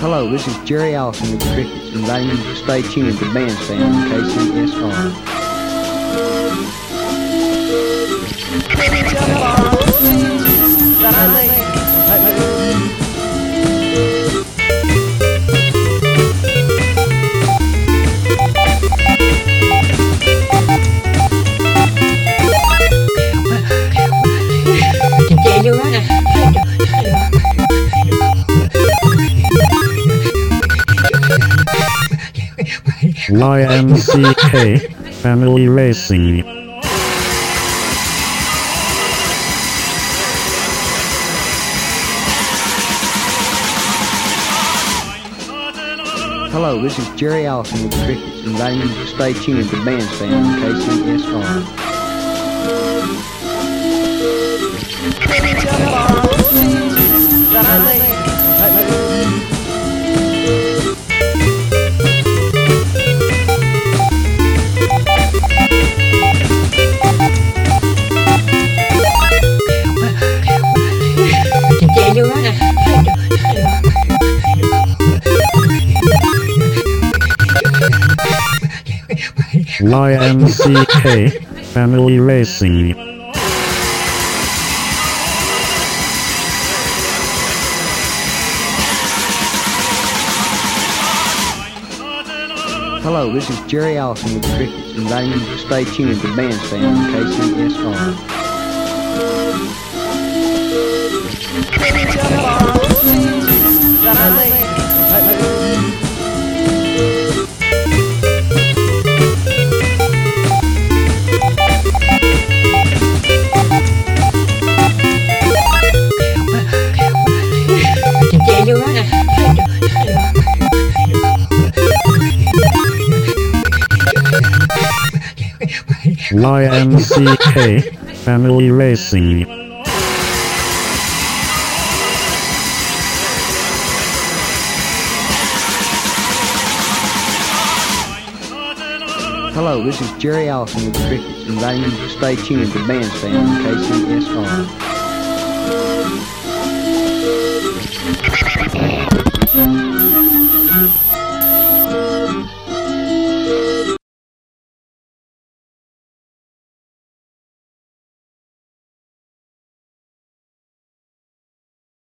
Hello, this is Jerry Allison with the Crickets, inviting you to stay tuned to Bandstand on KCSR. YMCK Family Racing. Hello, this is Jerry Allison with the Crickets, inviting you to stay tuned to Bandstand on KCSR. YMCK Family Racing. Hello, this is Jerry Allison with the Crickets, inviting you to stay tuned to Bandstand on KCSR. YMCK Family Racing. Hello, this is Jerry Allison with the Crickets, inviting you to stay tuned to Bandstand KCSR.